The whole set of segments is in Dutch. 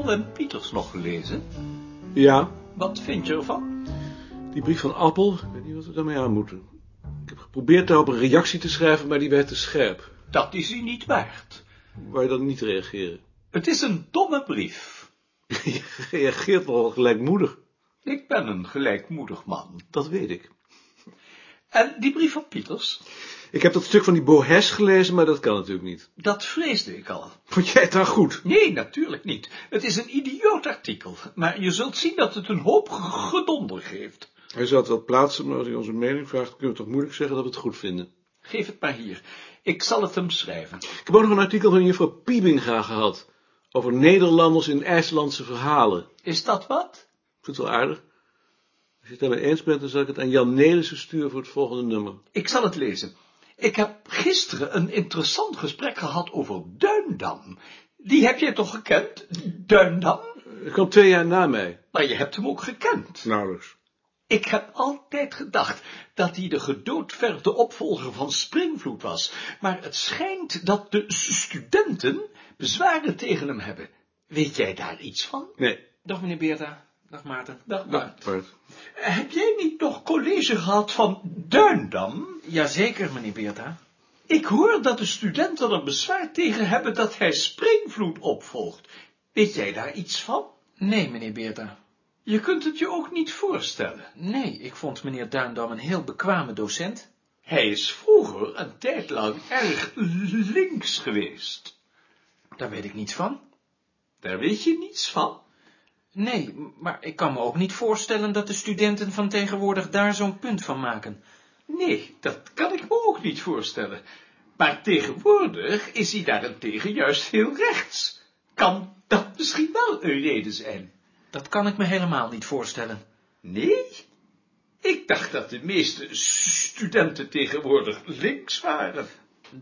Appel en Pieters nog gelezen? Ja, Wat vind je ervan? die brief van Appel, ik weet niet wat we daarmee aan moeten. Ik heb geprobeerd daarop een reactie te schrijven, maar die werd te scherp. Dat is hij niet waard. Waar je dan niet reageren? Het is een domme brief. Je reageert wel gelijkmoedig. Ik ben een gelijkmoedig man. Dat weet ik. En die brief van Pieters? Ik heb dat stuk van die Bohes gelezen, maar dat kan natuurlijk niet. Dat vreesde ik al. Vond jij het dan goed? Nee, natuurlijk niet. Het is een idioot artikel, maar je zult zien dat het een hoop gedonder geeft. Hij zal het wel plaatsen, maar als hij onze mening vraagt, kunnen we toch moeilijk zeggen dat we het goed vinden. Geef het maar hier. Ik zal het hem schrijven. Ik heb ook nog een artikel van juffrouw Piebinga gehad. Over Nederlanders in IJslandse verhalen. Is dat wat? Ik vind het wel aardig. Als je het daarmee eens bent, dan zal ik het aan Jan Nelissen sturen voor het volgende nummer. Ik zal het lezen. Ik heb gisteren een interessant gesprek gehad over Duindam. Die heb jij toch gekend? Duindam? Hij kwam twee jaar na mij. Maar je hebt hem ook gekend. Nauwelijks. Ik heb altijd gedacht dat hij de gedoodverde opvolger van Springvloed was, maar het schijnt dat de studenten bezwaren tegen hem hebben. Weet jij daar iets van? Nee, Dag meneer Beerta. Dag Maarten. Dag Bart. Bart. Heb jij niet nog college gehad van Duindam? Jazeker meneer Beerta. Ik hoor dat de studenten er bezwaar tegen hebben dat hij Springvloed opvolgt. Weet jij daar iets van? Nee meneer Beerta. Je kunt het je ook niet voorstellen. Nee, ik vond meneer Duindam een heel bekwame docent. Hij is vroeger een tijd lang erg links geweest. Daar weet ik niets van. Daar weet je niets van. Nee, maar ik kan me ook niet voorstellen dat de studenten van tegenwoordig daar zo'n punt van maken. Nee, dat kan ik me ook niet voorstellen. Maar tegenwoordig is hij daarentegen juist heel rechts. Kan dat misschien wel een reden zijn? Dat kan ik me helemaal niet voorstellen. Nee? Ik dacht dat de meeste studenten tegenwoordig links waren.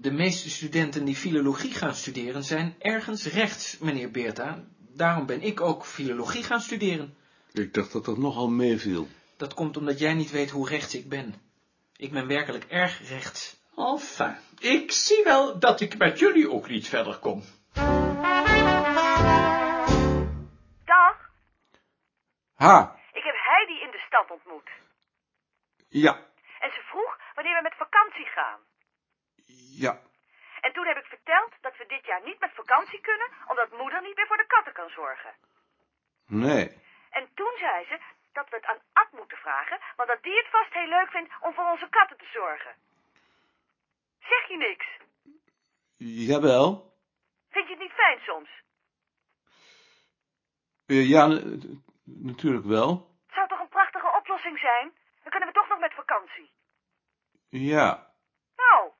De meeste studenten die filologie gaan studeren zijn ergens rechts, meneer Beerta. Daarom ben ik ook filologie gaan studeren. Ik dacht dat dat nogal meeviel. Dat komt omdat jij niet weet hoe rechts ik ben. Ik ben werkelijk erg rechts. Enfin, ik zie wel dat ik met jullie ook niet verder kom. Dag, Ha, ik heb Heidi in de stad ontmoet. ja, En ze vroeg wanneer we met vakantie gaan. ja. En toen heb ik verteld dat we dit jaar niet met vakantie kunnen, omdat moeder niet meer voor de katten kan zorgen. Nee. En toen zei ze dat we het aan Ad moeten vragen, want dat die het vast heel leuk vindt om voor onze katten te zorgen. Zeg je niks? Jawel. Vind je het niet fijn soms? Eh, ja, n- natuurlijk wel. Het zou toch een prachtige oplossing zijn? Dan kunnen we toch nog met vakantie. Ja. Nou,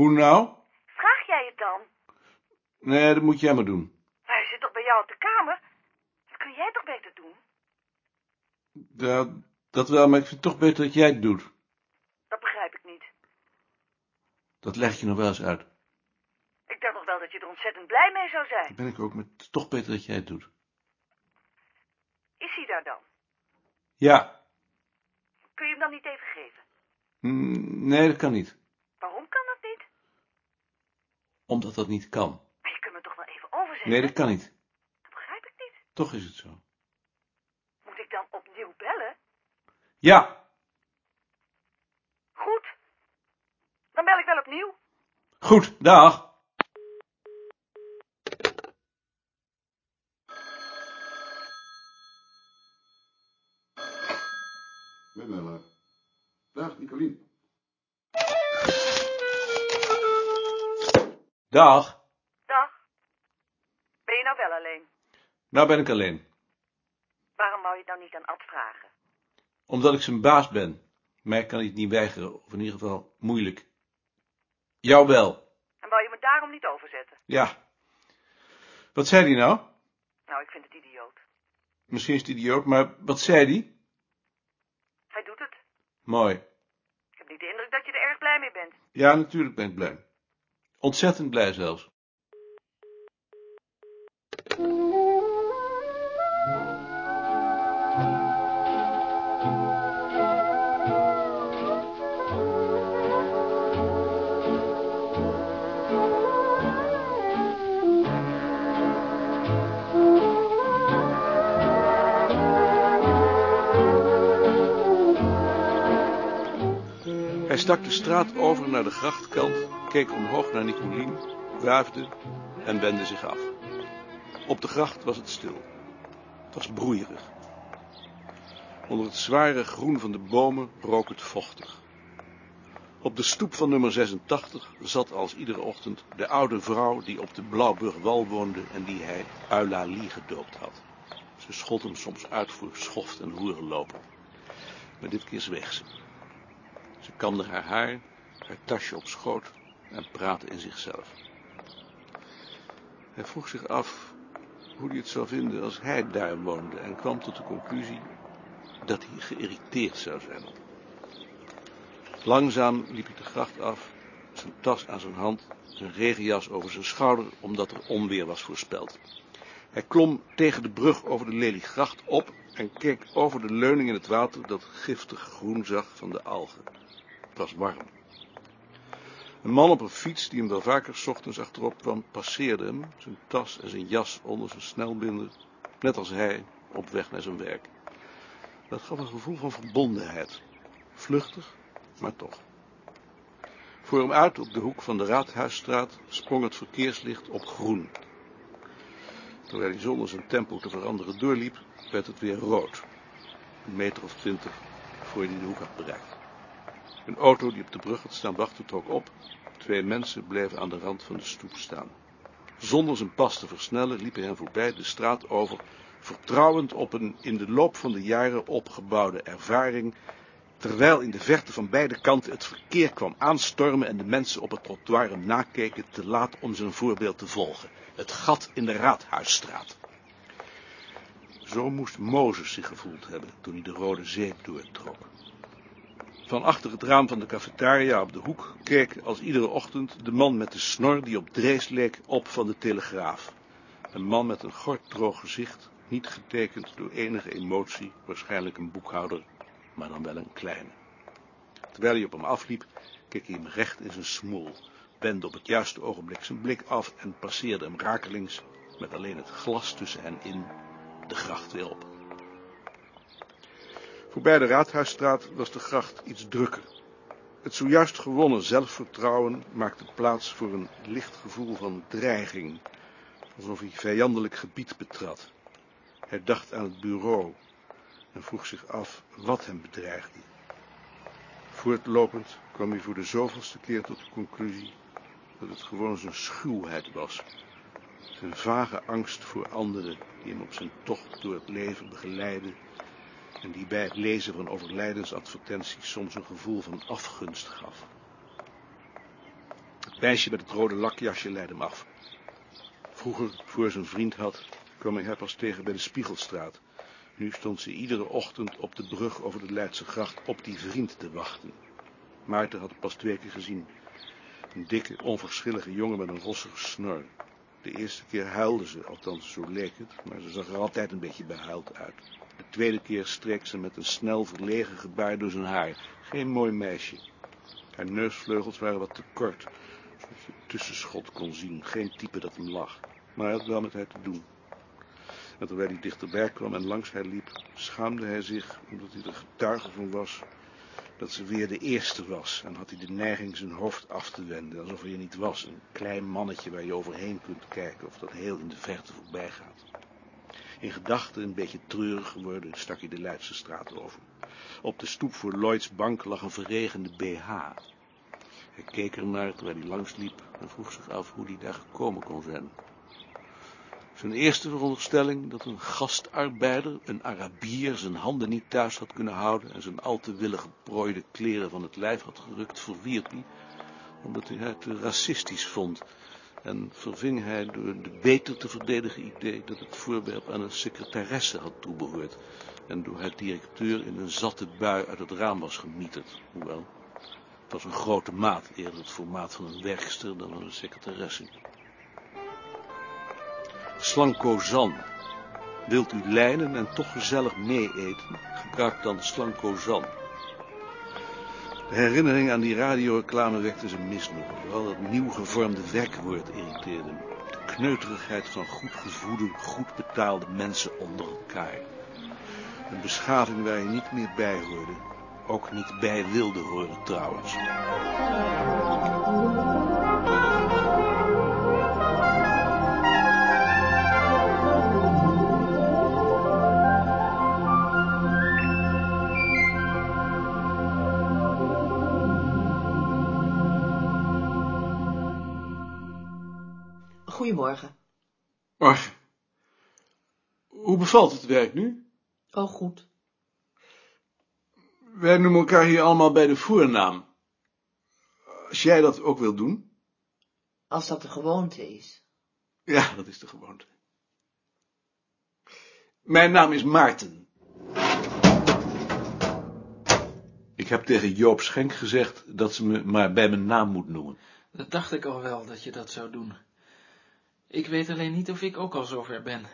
Hoe nou? vraag jij het dan? Nee, dat moet jij maar doen. Maar hij zit toch bij jou op de kamer? Dat kun jij toch beter doen? Dat, dat wel, maar ik vind het toch beter dat jij het doet. Dat begrijp ik niet. Dat leg je nog wel eens uit. Ik dacht nog wel dat je er ontzettend blij mee zou zijn. Dat ben ik ook, maar het is toch beter dat jij het doet. Is hij daar dan? Ja. Kun je hem dan niet even geven? Mm, Nee, dat kan niet. Waarom kan dat niet? Omdat dat niet kan. Maar je kunt me toch wel even overzetten? Nee, dat kan niet. Dat begrijp ik niet. Toch is het zo. Moet ik dan opnieuw bellen? Ja. Goed. Dan bel ik wel opnieuw. Goed, dag. Met Nella. Dag, Nicolien. Dag. Dag. Ben je nou wel alleen? Nou ben ik alleen. Waarom wou je het nou niet aan Ad vragen? Omdat ik zijn baas ben. Mij kan hij het niet weigeren, of in ieder geval moeilijk. Jou wel. En wou je me daarom niet overzetten? Ja. Wat zei hij nou? Nou, ik vind het idioot. Misschien is het idioot, maar wat zei hij? Hij doet het. Mooi. Ik heb niet de indruk dat je er erg blij mee bent. Ja, natuurlijk ben ik blij. Ontzettend blij zelfs. Hij stak de straat over naar de grachtkant keek omhoog naar Nicolien, wuifde en wendde zich af. Op de gracht was het stil. Het was broeierig. Onder het zware groen van de bomen rook het vochtig. Op de stoep van nummer 86 zat als iedere ochtend de oude vrouw die op de Blauwburgwal woonde en die hij Eulalie gedoopt had. Ze schold hem soms uit voor schoft en hoerenlopen. Maar dit keer zweeg ze. Ze kamde haar haar, haar tasje op schoot en praatte in zichzelf. Hij vroeg zich af hoe hij het zou vinden als hij daar woonde en kwam tot de conclusie dat hij geïrriteerd zou zijn. Langzaam liep hij de gracht af, zijn tas aan zijn hand, zijn regenjas over zijn schouder, omdat er onweer was voorspeld. Hij klom tegen de brug over de Leliegracht op en keek over de leuning in het water dat giftig groen zag van de algen. Het was warm. Een man op een fiets, die hem wel vaker 's ochtends achterop kwam, passeerde hem, zijn tas en zijn jas onder zijn snelbinder, net als hij, op weg naar zijn werk. Dat gaf een gevoel van verbondenheid. Vluchtig, maar toch. Voor hem uit op de hoek van de Raadhuisstraat sprong het verkeerslicht op groen. Terwijl hij zonder zijn tempo te veranderen doorliep, werd het weer rood. Een meter of twintig voor hij de hoek had bereikt. Een auto die op de brug had staan wachten trok op. Twee mensen bleven aan de rand van de stoep staan. Zonder zijn pas te versnellen liep hij hen voorbij de straat over, vertrouwend op een in de loop van de jaren opgebouwde ervaring, terwijl in de verte van beide kanten het verkeer kwam aanstormen en de mensen op het trottoir hem nakeken, te laat om zijn voorbeeld te volgen. Het gat in de Raadhuisstraat. Zo moest Mozes zich gevoeld hebben toen hij de Rode Zee doortrok. Van achter het raam van de cafetaria op de hoek keek als iedere ochtend de man met de snor die op Drees leek op van de Telegraaf. Een man met een gorddroog gezicht, niet getekend door enige emotie, waarschijnlijk een boekhouder, maar dan wel een kleine. Terwijl hij op hem afliep, keek hij hem recht in zijn smoel, wendde op het juiste ogenblik zijn blik af en passeerde hem rakelings, met alleen het glas tussen hen in, de gracht weer op. Voorbij de Raadhuisstraat was de gracht iets drukker. Het zojuist gewonnen zelfvertrouwen maakte plaats voor een licht gevoel van dreiging, alsof hij vijandelijk gebied betrad. Hij dacht aan het bureau en vroeg zich af wat hem bedreigde. Voortlopend kwam hij voor de zoveelste keer tot de conclusie dat het gewoon zijn schuwheid was. Zijn vage angst voor anderen die hem op zijn tocht door het leven begeleidden en die bij het lezen van overlijdensadvertenties soms een gevoel van afgunst gaf. Het meisje met het rode lakjasje leidde hem af. Vroeger, voor zijn vriend had, kwam hij haar pas tegen bij de Spiegelstraat. Nu stond ze iedere ochtend op de brug over de Leidse gracht op die vriend te wachten. Maarten had het pas twee keer gezien. Een dikke, onverschillige jongen met een rossige snor. De eerste keer huilde ze, althans zo leek het, maar ze zag er altijd een beetje behuild uit. De tweede keer streek ze met een snel verlegen gebaar door zijn haar. Geen mooi meisje. Haar neusvleugels waren wat te kort, zodat je tussenschot kon zien. Geen type dat hem lag. Maar hij had wel met haar te doen. En terwijl hij dichterbij kwam en langs haar liep, schaamde hij zich, omdat hij er getuige van was, dat ze weer de eerste was. En had hij de neiging zijn hoofd af te wenden, alsof hij er niet was. Een klein mannetje waar je overheen kunt kijken, of dat heel in de verte voorbij gaat. In gedachten een beetje treurig geworden, stak hij de Leidse straat over. Op de stoep voor Lloyds bank lag een verregende BH. Hij keek ernaar terwijl hij langsliep en vroeg zich af hoe hij daar gekomen kon zijn. Zijn eerste veronderstelling dat een gastarbeider, een Arabier, zijn handen niet thuis had kunnen houden en zijn al te willig geprooide kleren van het lijf had gerukt, verwierp hij, omdat hij het racistisch vond en verving hij door de beter te verdedigen idee dat het voorwerp aan een secretaresse had toebehoord en door haar directeur in een zatte bui uit het raam was gemieterd, hoewel het was een grote maat, eerder het formaat van een werkster dan van een secretaresse. Slankozan. Wilt u lijnen en toch gezellig mee-eten? Gebruik dan Slankozan. De herinnering aan die radioreclame wekte zijn misnoegen. Vooral dat nieuw gevormde werkwoord irriteerde hem. De kneuterigheid van goed gevoede, goed betaalde mensen onder elkaar. Een beschaving waar je niet meer bij hoorde. ook niet bij wilde horen trouwens. Bevalt het werk nu? Oh, goed. Wij noemen elkaar hier allemaal bij de voornaam. Als jij dat ook wil doen? Als dat de gewoonte is. Ja, dat is de gewoonte. Mijn naam is Maarten. Ik heb tegen Joop Schenk gezegd dat ze me maar bij mijn naam moet noemen. Dat dacht ik al wel, dat je dat zou doen. Ik weet alleen niet of ik ook al zover ben.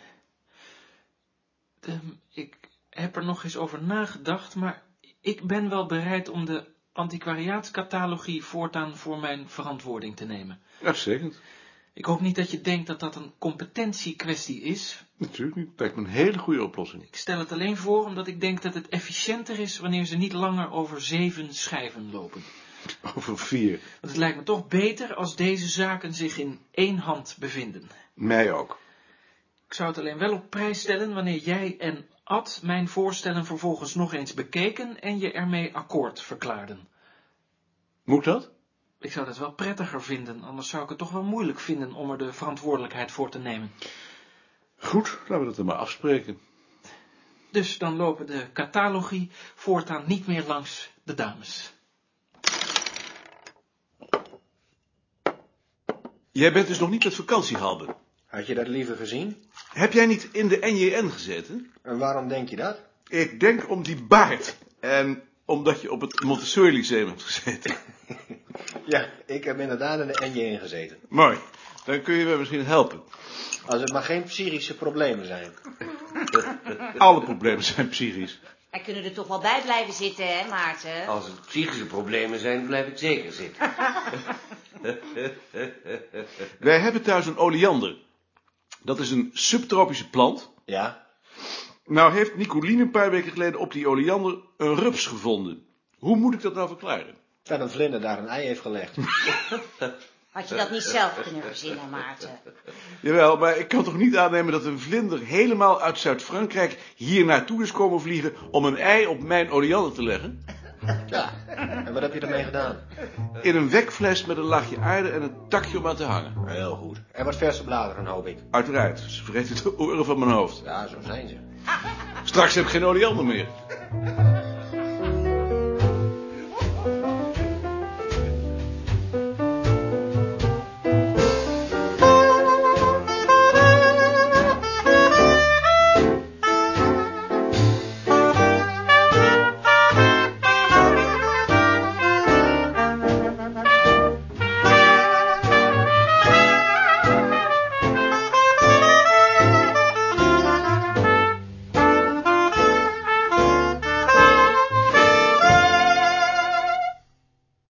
Ehm, ik heb er nog eens over nagedacht, maar ik ben wel bereid om de antiquariaatscatalogie voortaan voor mijn verantwoording te nemen. Uitstekend. Ik hoop niet dat je denkt dat dat een competentiekwestie is. Natuurlijk niet. Lijkt me een hele goede oplossing. Ik stel het alleen voor omdat ik denk dat het efficiënter is wanneer ze niet langer over zeven schijven lopen. Over vier. Want het lijkt me toch beter als deze zaken zich in één hand bevinden. Mij ook. Ik zou het alleen wel op prijs stellen wanneer jij en Ad mijn voorstellen vervolgens nog eens bekeken en je ermee akkoord verklaarden. Moet dat? Ik zou dat wel prettiger vinden, anders zou ik het toch wel moeilijk vinden om er de verantwoordelijkheid voor te nemen. Goed, laten we dat dan maar afspreken. Dus dan lopen de catalogie voortaan niet meer langs de dames. Jij bent dus nog niet met vakantie, Halbe. Had je dat liever gezien? Heb jij niet in de NJN gezeten? En waarom denk je dat? Ik denk om die baard. En omdat je op het Montessori Lyceum hebt gezeten. Ja, ik heb inderdaad in de NJ gezeten. Mooi. Dan kun je me misschien helpen. Als het maar geen psychische problemen zijn. Alle problemen zijn psychisch. Wij kunnen er toch wel bij blijven zitten, hè, Maarten? Als het psychische problemen zijn, blijf ik zeker zitten. Wij hebben thuis een oleander. Dat is een subtropische plant. Ja? Nou heeft Nicoline een paar weken geleden op die oleander een rups gevonden. Hoe moet ik dat nou verklaren? Dat een vlinder daar een ei heeft gelegd. Had je dat niet zelf kunnen verzinnen, Maarten? Jawel, maar ik kan toch niet aannemen dat een vlinder helemaal uit Zuid-Frankrijk hier naartoe is komen vliegen om een ei op mijn oleander te leggen? Ja. En wat heb je ermee gedaan? In een wekfles met een laagje aarde en een takje om aan te hangen. Heel goed. En wat verse bladeren, hoop ik. Uiteraard, ze vreten de oren van mijn hoofd. Ja, zo zijn ze. Straks heb ik geen oleander meer.